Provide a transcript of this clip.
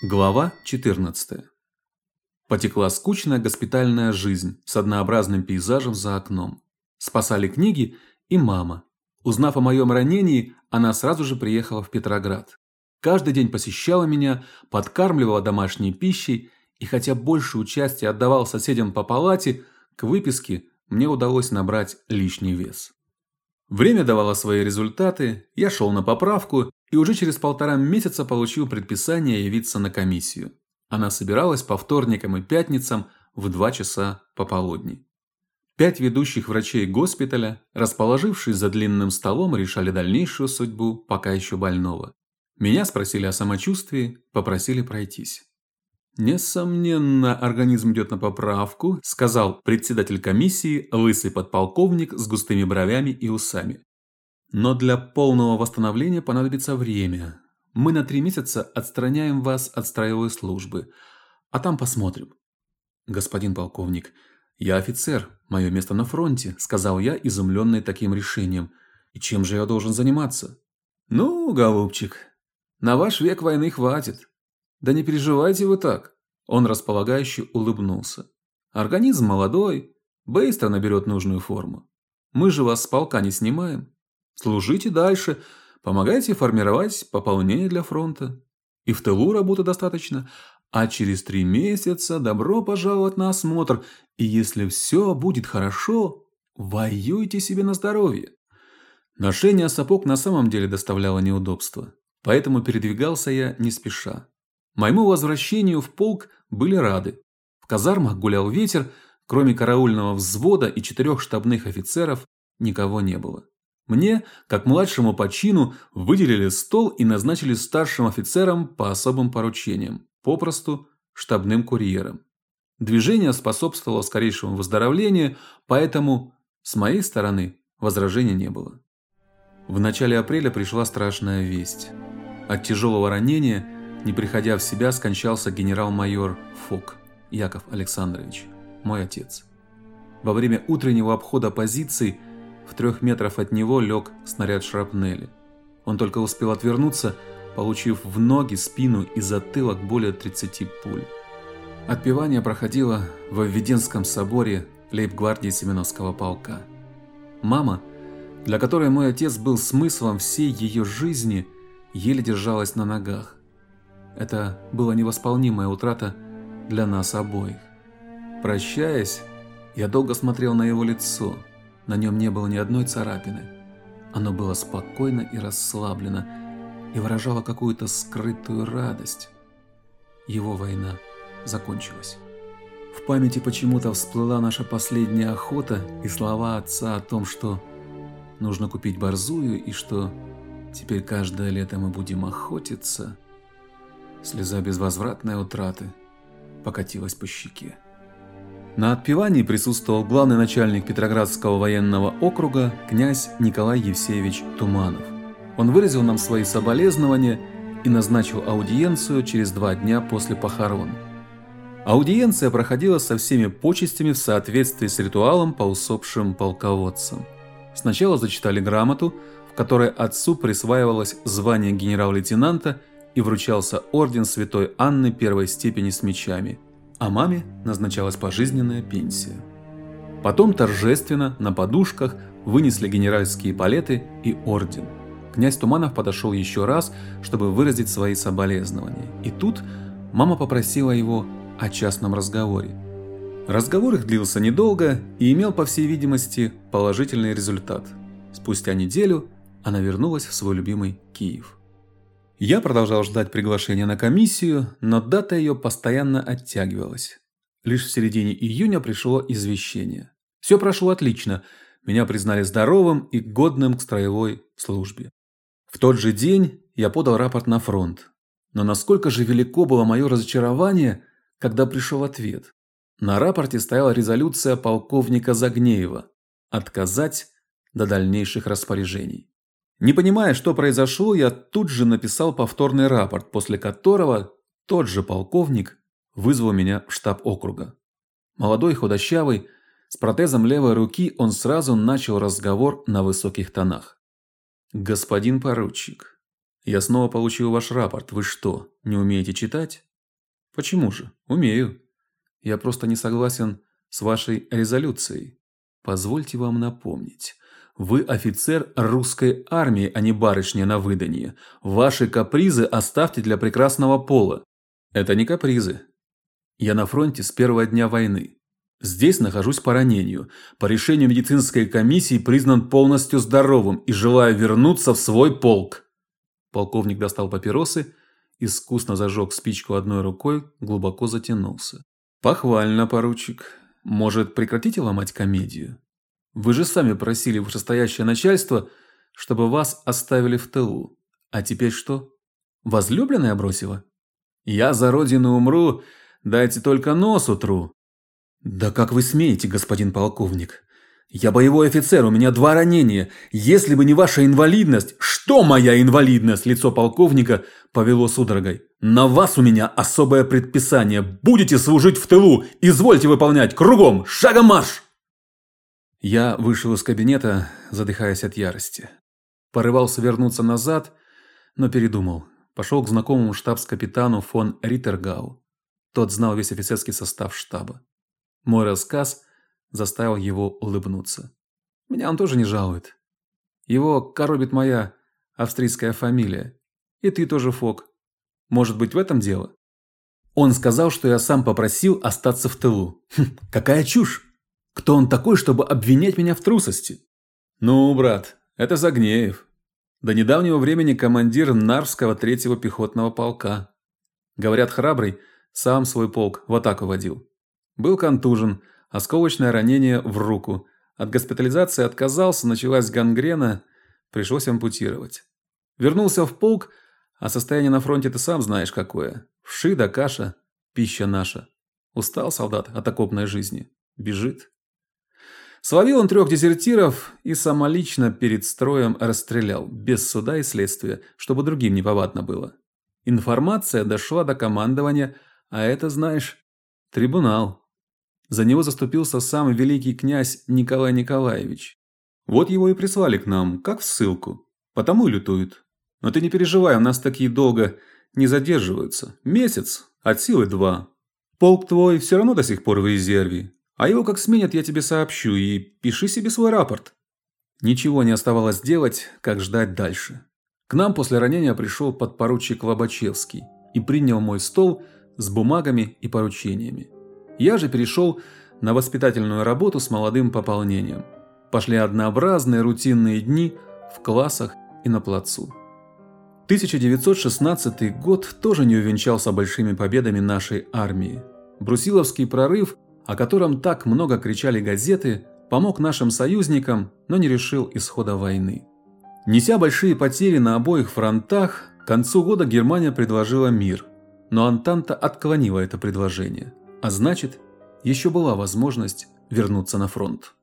Глава 14. Потекла скучная госпитальная жизнь с однообразным пейзажем за окном. Спасали книги и мама. Узнав о моем ранении, она сразу же приехала в Петроград. Каждый день посещала меня, подкармливала домашней пищей, и хотя больше участия отдавал соседям по палате, к выписке мне удалось набрать лишний вес. Время давало свои результаты, я шел на поправку и уже через полтора месяца получил предписание явиться на комиссию. Она собиралась по вторникам и пятницам в два часа пополудни. Пять ведущих врачей госпиталя, расположившись за длинным столом, решали дальнейшую судьбу пока еще больного. Меня спросили о самочувствии, попросили пройтись. Несомненно, организм идет на поправку, сказал председатель комиссии, лысый подполковник с густыми бровями и усами. Но для полного восстановления понадобится время. Мы на три месяца отстраняем вас от строевой службы, а там посмотрим. Господин полковник, я офицер, мое место на фронте, сказал я, изумленный таким решением. И чем же я должен заниматься? Ну, голубчик, на ваш век войны хватит. Да не переживайте вы так. Он располагающе улыбнулся. Организм молодой, быстро наберет нужную форму. Мы же вас с полка не снимаем. Служите дальше, помогайте формировать пополнение для фронта. И в тылу работы достаточно, а через три месяца добро пожаловать на осмотр, и если все будет хорошо, воюйте себе на здоровье. Ношение сапог на самом деле доставляло неудобства, поэтому передвигался я не спеша. Моему возвращению в полк были рады. В казармах гулял ветер, кроме караульного взвода и четырех штабных офицеров никого не было. Мне, как младшему по чину, выделили стол и назначили старшим офицером по особым поручениям, попросту штабным курьером. Движение способствовало скорейшему выздоровлению, поэтому с моей стороны возражений не было. В начале апреля пришла страшная весть. От тяжелого ранения, не приходя в себя, скончался генерал-майор Фок Яков Александрович, мой отец. Во время утреннего обхода позиций в трех метрах от него лег снаряд шрапнели. Он только успел отвернуться, получив в ноги, спину и затылок более 30 пуль. Отпевание проходило в Введенском соборе лейб-гвардии Семеновского полка. Мама, для которой мой отец был смыслом всей ее жизни, еле держалась на ногах. Это была невосполнимая утрата для нас обоих. Прощаясь, я долго смотрел на его лицо – на нем не было ни одной царапины. Оно было спокойно и расслаблено и выражало какую-то скрытую радость. Его война закончилась. В памяти почему-то всплыла наша последняя охота и слова отца о том, что нужно купить борзую и что теперь каждое лето мы будем охотиться. Слеза безвозвратной утраты покатилась по щеке. На отпевании присутствовал главный начальник Петроградского военного округа князь Николай Евсеевич Туманов. Он выразил нам свои соболезнования и назначил аудиенцию через два дня после похорон. Аудиенция проходила со всеми почестями в соответствии с ритуалом по усопшим полководцам. Сначала зачитали грамоту, в которой отцу присваивалось звание генерал-лейтенанта и вручался орден Святой Анны первой степени с мечами – а маме назначалась пожизненная пенсия. Потом торжественно на подушках вынесли генеральские палеты и орден. Князь Туманов подошел еще раз, чтобы выразить свои соболезнования. И тут мама попросила его о частном разговоре. Разговор их длился недолго и имел, по всей видимости, положительный результат. Спустя неделю она вернулась в свой любимый Киев. Я продолжал ждать приглашения на комиссию, но дата ее постоянно оттягивалась. Лишь в середине июня пришло извещение. Все прошло отлично. Меня признали здоровым и годным к строевой службе. В тот же день я подал рапорт на фронт. Но насколько же велико было мое разочарование, когда пришел ответ. На рапорте стояла резолюция полковника Загнеева отказать до дальнейших распоряжений. Не понимая, что произошло, я тут же написал повторный рапорт, после которого тот же полковник вызвал меня в штаб округа. Молодой, худощавый, с протезом левой руки, он сразу начал разговор на высоких тонах. «Господин поручик, я снова получил ваш рапорт. Вы что, не умеете читать?» Почему же? Умею. Я просто не согласен с вашей резолюцией. Позвольте вам напомнить. Вы офицер русской армии, а не барышня на выданье. Ваши капризы оставьте для прекрасного пола. Это не капризы. Я на фронте с первого дня войны. Здесь нахожусь по ранению. По решению медицинской комиссии признан полностью здоровым и желаю вернуться в свой полк. Полковник достал папиросы, искусно зажег спичку одной рукой, глубоко затянулся. Похвально, поручик. Может, прекратите ломать комедию? Вы же сами просили вышестоящее начальство, чтобы вас оставили в тылу. А теперь что? Возлюбленная бросила? Я за родину умру, дайте только нос утру. Да как вы смеете, господин полковник? Я боевой офицер, у меня два ранения. Если бы не ваша инвалидность, что моя инвалидность? Лицо полковника повело судорогой. На вас у меня особое предписание. Будете служить в тылу. Извольте выполнять. Кругом. Шагом марш! Я вышел из кабинета, задыхаясь от ярости. Порывался вернуться назад, но передумал. Пошел к знакомому штабс-капитану фон Риттергау. Тот знал весь офицерский состав штаба. Мой рассказ заставил его улыбнуться. Меня он тоже не жалует. Его коробит моя австрийская фамилия. И ты тоже, Фок. Может быть, в этом дело? Он сказал, что я сам попросил остаться в тылу. Хм, какая чушь! Кто он такой, чтобы обвинять меня в трусости? Ну, брат, это Загнеев. До недавнего времени командир Нарвского третьего пехотного полка. Говорят, храбрый сам свой полк в атаку водил. Был контужен, осколочное ранение в руку. От госпитализации отказался, началась гангрена, пришлось ампутировать. Вернулся в полк, а состояние на фронте ты сам знаешь какое. Вши да каша, пища наша. Устал солдат от окопной жизни. Бежит. Словил он трех дезертиров и самолично перед строем расстрелял, без суда и следствия, чтобы другим не повадно было. Информация дошла до командования, а это, знаешь, трибунал. За него заступился сам великий князь Николай Николаевич. Вот его и прислали к нам, как в ссылку. Потому и лютуют. Но ты не переживай, у нас такие долго не задерживаются. Месяц, от силы два. Полк твой все равно до сих пор в резерве. А его как сменят, я тебе сообщу, и пиши себе свой рапорт. Ничего не оставалось делать, как ждать дальше. К нам после ранения пришел подпоручик Лобачевский и принял мой стол с бумагами и поручениями. Я же перешел на воспитательную работу с молодым пополнением. Пошли однообразные рутинные дни в классах и на плацу. 1916 год тоже не увенчался большими победами нашей армии. Брусиловский прорыв, о котором так много кричали газеты, помог нашим союзникам, но не решил исхода войны. Неся большие потери на обоих фронтах, к концу года Германия предложила мир, но Антанта отклонила это предложение. А значит, еще была возможность вернуться на фронт.